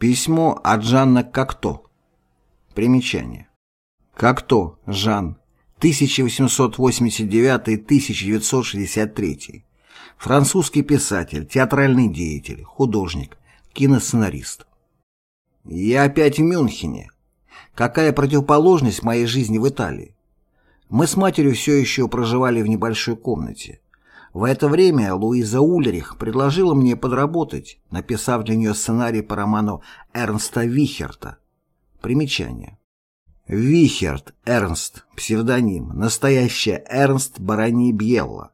Письмо от Жанна Кокто. Примечание. Кокто, Жан, 1889-1963. Французский писатель, театральный деятель, художник, киносценарист. Я опять в Мюнхене. Какая противоположность моей жизни в Италии? Мы с матерью все еще проживали в небольшой комнате. В это время Луиза Ульрих предложила мне подработать, написав для нее сценарий по роману Эрнста Вихерта. Примечание. Вихерт Эрнст, псевдоним, настоящая Эрнст Барани Бьелла,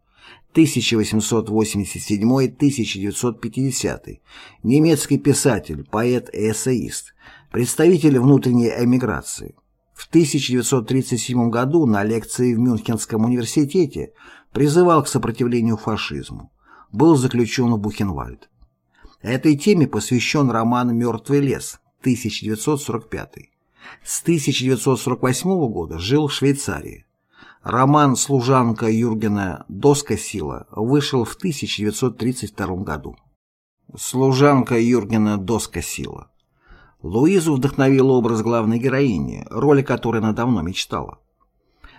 1887-1950, немецкий писатель, поэт и эссеист, представитель внутренней эмиграции. В 1937 году на лекции в Мюнхенском университете призывал к сопротивлению фашизму. Был заключен в Бухенвальд. Этой теме посвящен роман «Мертвый лес» 1945. С 1948 года жил в Швейцарии. Роман «Служанка Юргена Доскосила» вышел в 1932 году. «Служанка Юргена Доскосила». Луизу вдохновил образ главной героини, роли которой она давно мечтала.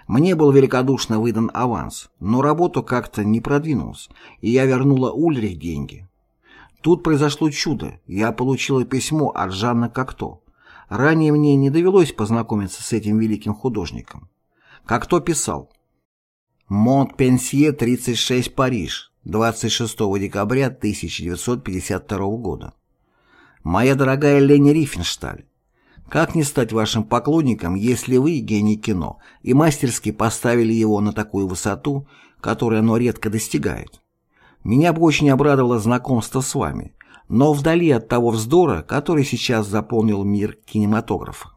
Мне был великодушно выдан аванс, но работу как-то не продвинулась, и я вернула Ульрих деньги. Тут произошло чудо, я получила письмо от Жанна Кокто. Ранее мне не довелось познакомиться с этим великим художником. Кокто писал «Монт-Пенсье, 36, Париж, 26 декабря 1952 года. Моя дорогая Лени Рифеншталь, как не стать вашим поклонником, если вы гений кино и мастерски поставили его на такую высоту, которой оно редко достигает? Меня бы очень обрадовало знакомство с вами, но вдали от того вздора, который сейчас заполнил мир кинематографа.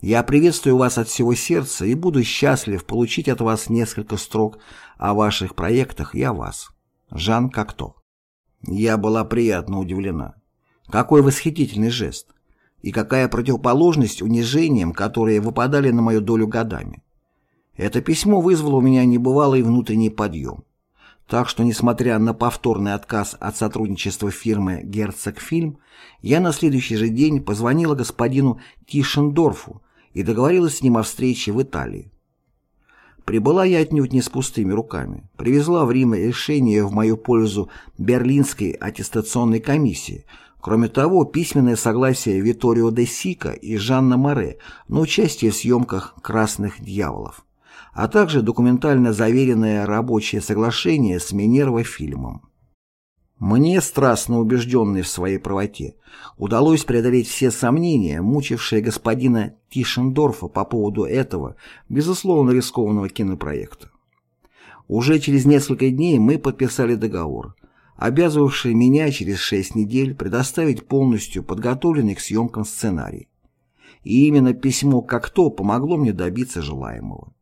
Я приветствую вас от всего сердца и буду счастлив получить от вас несколько строк о ваших проектах и о вас. Жан Кокто. Я была приятно удивлена. Какой восхитительный жест и какая противоположность унижениям, которые выпадали на мою долю годами. Это письмо вызвало у меня небывалый внутренний подъем. Так что, несмотря на повторный отказ от сотрудничества фирмы «Герцог Фильм», я на следующий же день позвонила господину Тишендорфу и договорилась с ним о встрече в Италии. Прибыла я отнюдь не с пустыми руками. Привезла в Рим решение в мою пользу Берлинской аттестационной комиссии – Кроме того, письменное согласие Виторио де Сика и Жанна Море на участие в съемках «Красных дьяволов», а также документально заверенное рабочее соглашение с Минерва фильмом. Мне, страстно убежденный в своей правоте, удалось преодолеть все сомнения, мучившие господина Тишендорфа по поводу этого, безусловно, рискованного кинопроекта. Уже через несколько дней мы подписали договор, обязывавший меня через шесть недель предоставить полностью подготовленный к съемкам сценарий. И именно письмо «Как то» помогло мне добиться желаемого.